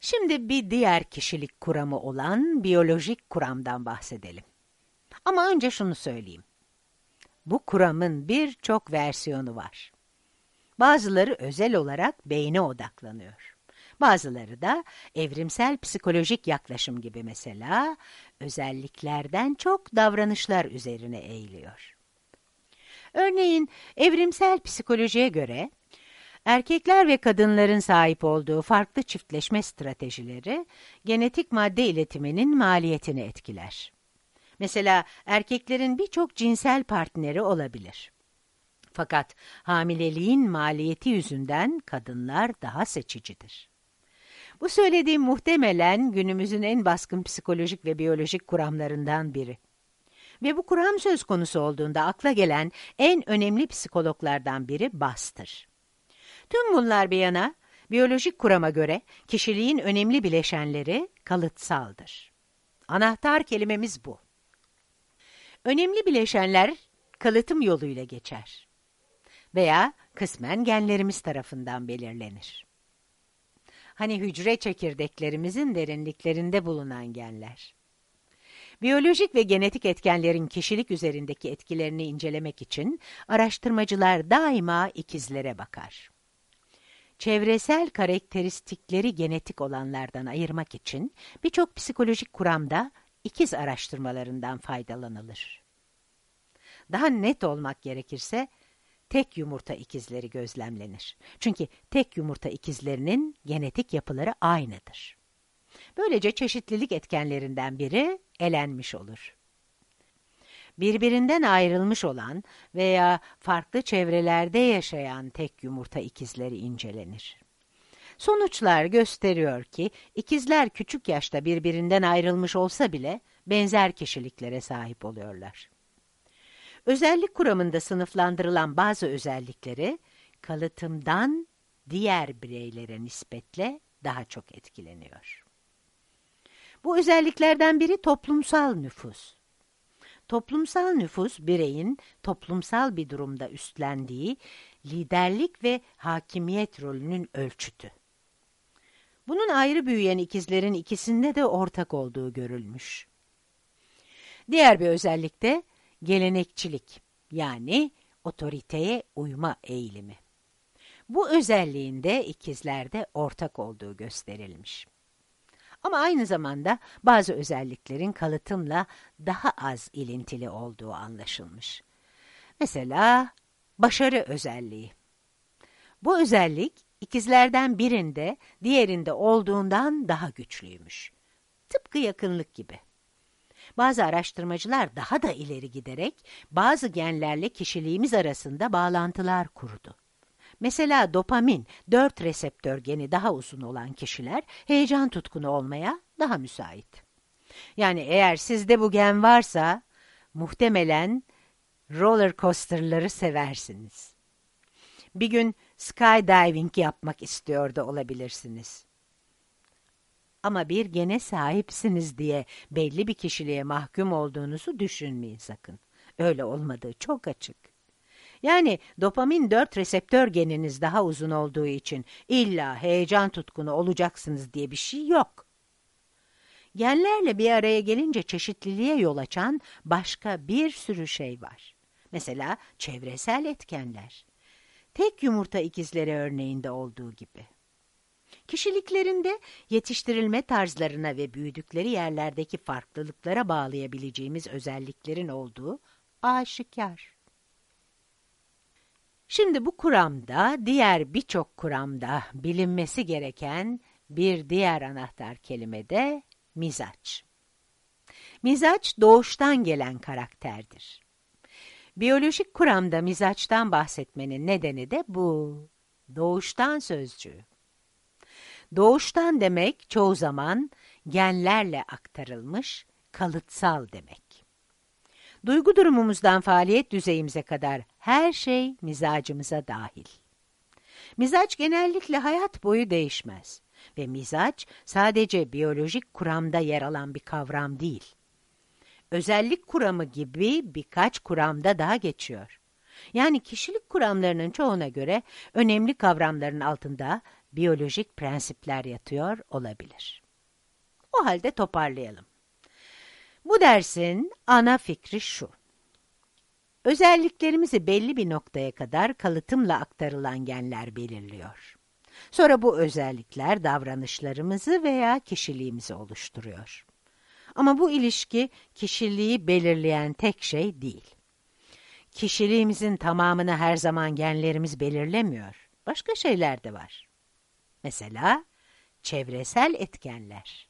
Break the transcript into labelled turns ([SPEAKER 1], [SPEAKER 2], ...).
[SPEAKER 1] Şimdi bir diğer kişilik kuramı olan biyolojik kuramdan bahsedelim. Ama önce şunu söyleyeyim. Bu kuramın birçok versiyonu var. Bazıları özel olarak beyne odaklanıyor. Bazıları da evrimsel psikolojik yaklaşım gibi mesela özelliklerden çok davranışlar üzerine eğiliyor. Örneğin evrimsel psikolojiye göre erkekler ve kadınların sahip olduğu farklı çiftleşme stratejileri genetik madde iletiminin maliyetini etkiler. Mesela erkeklerin birçok cinsel partneri olabilir. Fakat hamileliğin maliyeti yüzünden kadınlar daha seçicidir. Bu söylediğim muhtemelen günümüzün en baskın psikolojik ve biyolojik kuramlarından biri. Ve bu kuram söz konusu olduğunda akla gelen en önemli psikologlardan biri Bastır. Tüm bunlar bir yana, biyolojik kurama göre kişiliğin önemli bileşenleri kalıtsaldır. Anahtar kelimemiz bu. Önemli bileşenler kalıtım yoluyla geçer veya kısmen genlerimiz tarafından belirlenir. Hani hücre çekirdeklerimizin derinliklerinde bulunan genler. Biyolojik ve genetik etkenlerin kişilik üzerindeki etkilerini incelemek için araştırmacılar daima ikizlere bakar. Çevresel karakteristikleri genetik olanlardan ayırmak için birçok psikolojik kuramda ikiz araştırmalarından faydalanılır. Daha net olmak gerekirse, tek yumurta ikizleri gözlemlenir. Çünkü tek yumurta ikizlerinin genetik yapıları aynıdır. Böylece çeşitlilik etkenlerinden biri elenmiş olur. Birbirinden ayrılmış olan veya farklı çevrelerde yaşayan tek yumurta ikizleri incelenir. Sonuçlar gösteriyor ki ikizler küçük yaşta birbirinden ayrılmış olsa bile benzer kişiliklere sahip oluyorlar. Özellik kuramında sınıflandırılan bazı özellikleri kalıtımdan diğer bireylere nispetle daha çok etkileniyor. Bu özelliklerden biri toplumsal nüfus. Toplumsal nüfus, bireyin toplumsal bir durumda üstlendiği liderlik ve hakimiyet rolünün ölçütü. Bunun ayrı büyüyen ikizlerin ikisinde de ortak olduğu görülmüş. Diğer bir özellik de gelenekçilik yani otoriteye uyma eğilimi. Bu özelliğinde ikizlerde ortak olduğu gösterilmiş. Ama aynı zamanda bazı özelliklerin kalıtımla daha az ilintili olduğu anlaşılmış. Mesela başarı özelliği. Bu özellik ikizlerden birinde diğerinde olduğundan daha güçlüymüş. Tıpkı yakınlık gibi. Bazı araştırmacılar daha da ileri giderek bazı genlerle kişiliğimiz arasında bağlantılar kurdu. Mesela dopamin, 4 reseptör geni daha uzun olan kişiler heyecan tutkunu olmaya daha müsait. Yani eğer sizde bu gen varsa muhtemelen roller coaster'ları seversiniz. Bir gün skydiving yapmak istiyor da olabilirsiniz. Ama bir gene sahipsiniz diye belli bir kişiliğe mahkum olduğunuzu düşünmeyin sakın. Öyle olmadığı çok açık. Yani dopamin 4 reseptör geniniz daha uzun olduğu için illa heyecan tutkunu olacaksınız diye bir şey yok. Genlerle bir araya gelince çeşitliliğe yol açan başka bir sürü şey var. Mesela çevresel etkenler. Tek yumurta ikizleri örneğinde olduğu gibi. Kişiliklerinde yetiştirilme tarzlarına ve büyüdükleri yerlerdeki farklılıklara bağlayabileceğimiz özelliklerin olduğu aşikar. Şimdi bu kuramda, diğer birçok kuramda bilinmesi gereken bir diğer anahtar kelime de mizaç. Mizaç doğuştan gelen karakterdir. Biyolojik kuramda mizaçtan bahsetmenin nedeni de bu. Doğuştan sözcüğü. Doğuştan demek çoğu zaman genlerle aktarılmış, kalıtsal demek. Duygu durumumuzdan faaliyet düzeyimize kadar her şey mizacımıza dahil. Mizaç genellikle hayat boyu değişmez ve mizaç sadece biyolojik kuramda yer alan bir kavram değil. Özellik kuramı gibi birkaç kuramda daha geçiyor. Yani kişilik kuramlarının çoğuna göre önemli kavramların altında biyolojik prensipler yatıyor olabilir. O halde toparlayalım. Bu dersin ana fikri şu. Özelliklerimizi belli bir noktaya kadar kalıtımla aktarılan genler belirliyor. Sonra bu özellikler davranışlarımızı veya kişiliğimizi oluşturuyor. Ama bu ilişki kişiliği belirleyen tek şey değil. Kişiliğimizin tamamını her zaman genlerimiz belirlemiyor. Başka şeyler de var. Mesela çevresel etkenler.